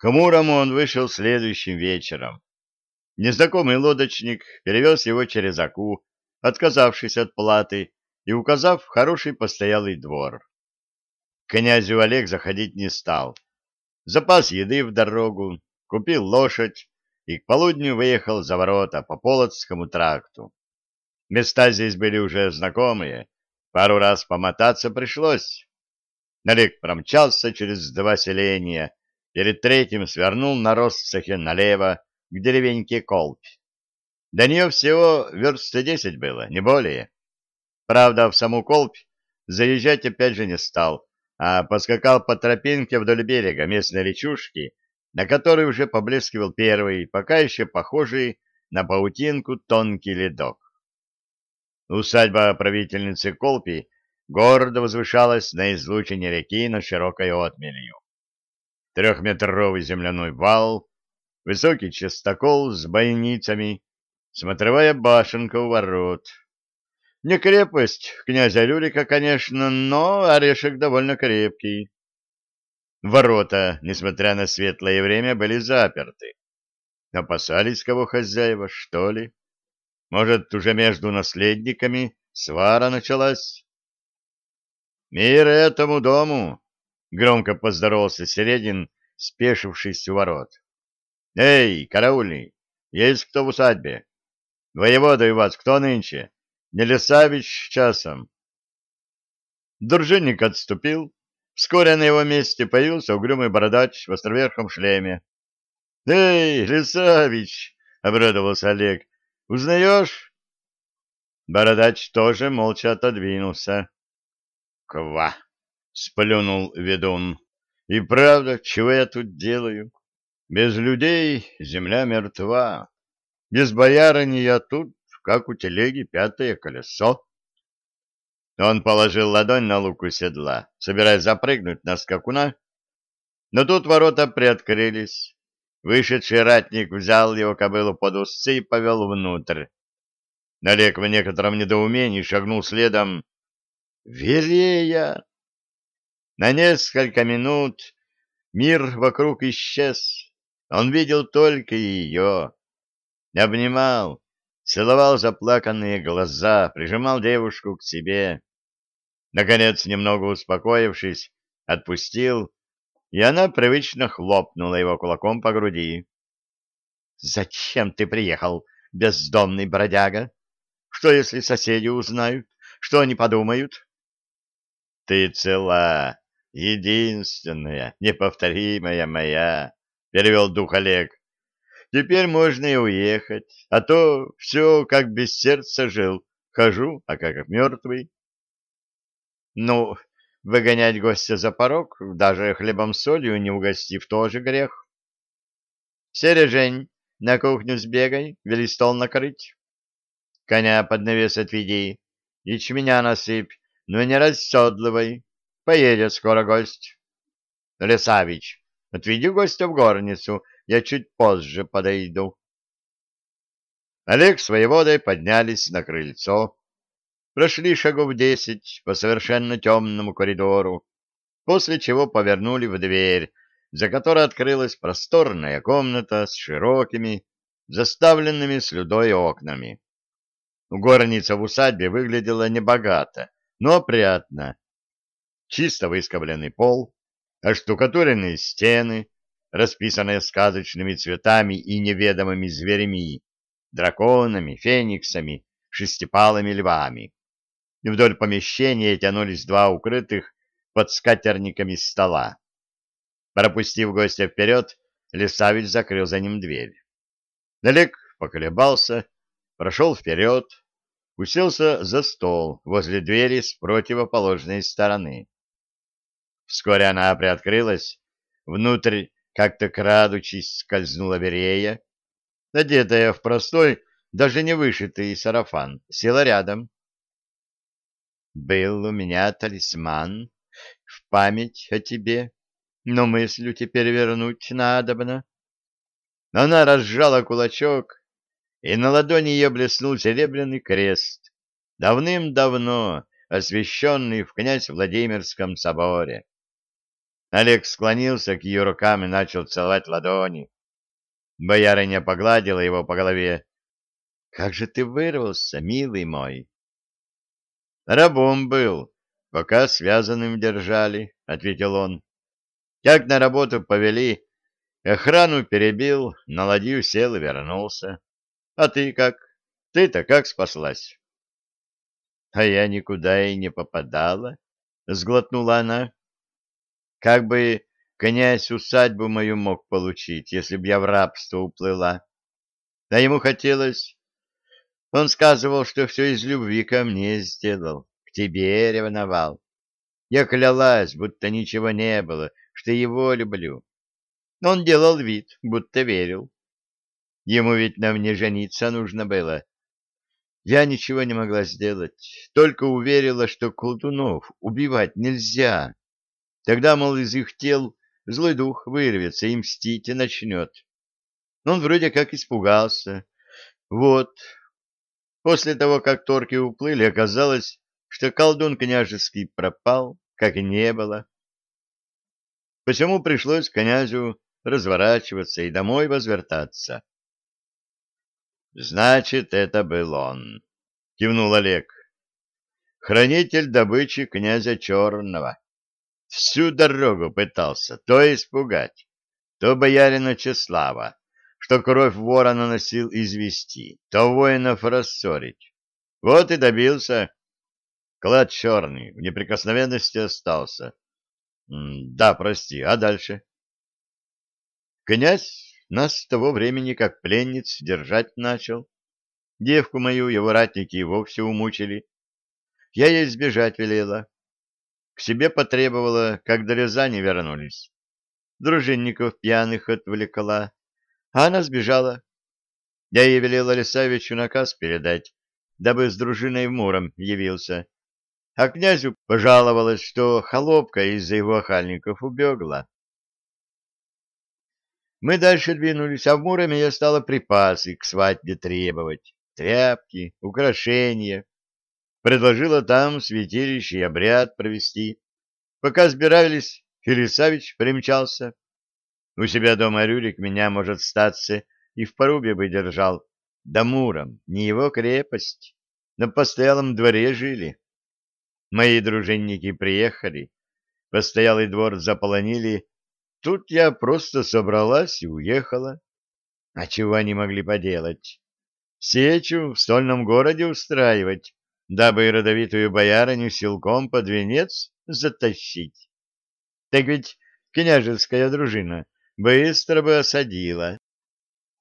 К Мурому он вышел следующим вечером. Незнакомый лодочник перевез его через Аку, отказавшись от платы и указав хороший постоялый двор. К князю Олег заходить не стал. Запас еды в дорогу, купил лошадь и к полудню выехал за ворота по Полоцкому тракту. Места здесь были уже знакомые, пару раз помотаться пришлось. Налег промчался через два селения, перед третьим свернул на Россахе налево к деревеньке Колпь. До нее всего верст десять было, не более. Правда, в саму Колпь заезжать опять же не стал, а поскакал по тропинке вдоль берега местной речушки, на которой уже поблескивал первый, пока еще похожий на паутинку тонкий ледок. Усадьба правительницы Колпи гордо возвышалась на излучине реки на широкой отмелью. Трехметровый земляной вал, высокий частокол с бойницами, смотровая башенка у ворот. Не крепость князя Рюрика, конечно, но орешек довольно крепкий. Ворота, несмотря на светлое время, были заперты. Опасались кого хозяева, что ли? Может, уже между наследниками свара началась? «Мир этому дому!» — громко поздоровался Середин, спешившись у ворот. «Эй, караульный, есть кто в усадьбе? Воевода у вас кто нынче? Не Лесавич часом?» Дружинник отступил. Вскоре на его месте появился угрюмый бородач в островерхом шлеме. «Эй, Лесавич!» — обрадовался Олег. «Узнаешь?» Бородач тоже молча отодвинулся. «Ква!» — сплюнул ведун. «И правда, чего я тут делаю? Без людей земля мертва. Без боярыни я тут, как у телеги, пятое колесо». Он положил ладонь на луку седла, собираясь запрыгнуть на скакуна, но тут ворота приоткрылись. Вышедший ратник взял его кобылу под узцы и повел внутрь. Налег в некотором недоумении шагнул следом, Верея! На несколько минут мир вокруг исчез. Он видел только ее. Обнимал, целовал заплаканные глаза, прижимал девушку к себе. Наконец, немного успокоившись, отпустил, и она привычно хлопнула его кулаком по груди. — Зачем ты приехал, бездомный бродяга? Что, если соседи узнают? Что они подумают? Ты цела, единственная, неповторимая моя, — перевел дух Олег. Теперь можно и уехать, а то все как без сердца жил, хожу, а как мертвый. Ну, выгонять гостя за порог, даже хлебом-солью не угостив, тоже грех. Сережень, на кухню сбегай, вели стол накрыть. Коня под навес отведи, ячменя насыпь, но не расседлывай. Поедет скоро гость. Лесавич, отведи гостя в горницу, я чуть позже подойду. Олег с воеводой поднялись на крыльцо, прошли шагов десять по совершенно темному коридору, после чего повернули в дверь, за которой открылась просторная комната с широкими, заставленными слюдой окнами. Горница в усадьбе выглядела небогато, но опрятно. Чисто выскобленный пол, оштукатуренные стены, расписанные сказочными цветами и неведомыми зверями, драконами, фениксами, шестипалыми львами. И вдоль помещения тянулись два укрытых под скатерниками стола. Пропустив гостя вперед, Лесавич закрыл за ним дверь. Олег поколебался, прошел вперед, уселся за стол возле двери с противоположной стороны. Вскоре она приоткрылась, внутрь, как-то крадучись, скользнула Берея, одетая в простой, даже не вышитый сарафан, села рядом. «Был у меня талисман в память о тебе, но мыслю теперь вернуть надобно». Она разжала кулачок, и на ладони ее блеснул серебряный крест, давным-давно освященный в князь Владимирском соборе. Олег склонился к ее рукам и начал целовать ладони. Боярыня погладила его по голове. — Как же ты вырвался, милый мой! — Рабом был, пока связанным держали, — ответил он. — Как на работу повели, охрану перебил, на ладью сел и вернулся. А ты как? Ты-то как спаслась? — А я никуда и не попадала, — сглотнула она. Как бы князь усадьбу мою мог получить, если б я в рабство уплыла. А ему хотелось... Он сказывал, что все из любви ко мне сделал, к тебе ревновал. Я клялась, будто ничего не было, что его люблю. Но он делал вид, будто верил. Ему ведь на мне жениться нужно было. Я ничего не могла сделать, только уверила, что колдунов убивать нельзя. Тогда, мол, из их тел злой дух вырвется и мстить и начнет. Он вроде как испугался. Вот. После того, как торки уплыли, оказалось, что колдун княжеский пропал, как и не было. Почему пришлось князю разворачиваться и домой возвертаться? Значит, это был он, кивнул Олег. Хранитель добычи князя Черного. Всю дорогу пытался то испугать, то боярина Чеслава, что кровь вора наносил извести, то воинов рассорить. Вот и добился. Клад черный, в неприкосновенности остался. да, прости, а дальше? Князь нас с того времени как пленниц держать начал. Девку мою его ратники вовсе умучили. Я ей сбежать велела, к себе потребовала, как до Рязани вернулись. Дружинников пьяных отвлекла, а она сбежала. Я ей велела Лисавичу наказ передать, дабы с дружиной в Муром явился. А князю пожаловалась, что холопка из-за его охальников убегла. Мы дальше двинулись, а в Муроме я стала припасы к свадьбе требовать. Тряпки, украшения, предложила там святилище и обряд провести. Пока сбирались, Филисавич примчался. У себя дома Рюрик меня, может, статься, и в порубе бы держал. Да Муром, не его крепость. На постоялом дворе жили. Мои дружинники приехали, постоялый двор заполонили. Тут я просто собралась и уехала. А чего они могли поделать? Сечу в стольном городе устраивать дабы родовитую боярыню силком под венец затащить. Так ведь княжеская дружина быстро бы осадила.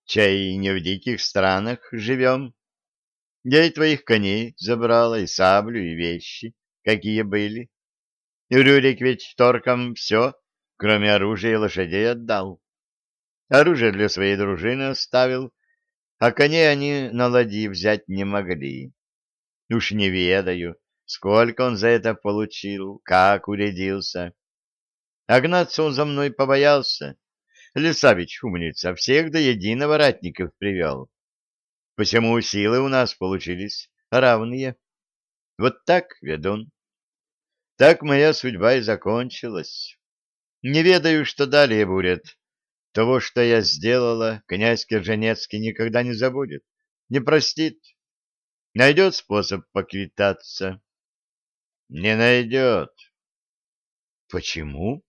Чай не в диких странах живем. Я и твоих коней забрала, и саблю, и вещи, какие были. И Рюрик ведь торкам все, кроме оружия и лошадей, отдал. Оружие для своей дружины оставил, а коней они на ладьи взять не могли. Уж не ведаю, сколько он за это получил, как урядился. А гнаться он за мной побоялся. Лисавич, умница, всех до единого ратников привел. Почему силы у нас получились равные? Вот так, ведун. Так моя судьба и закончилась. Не ведаю, что далее будет. Того, что я сделала, князь Керженецкий никогда не забудет, не простит. Найдет способ поквитаться? Не найдет. Почему?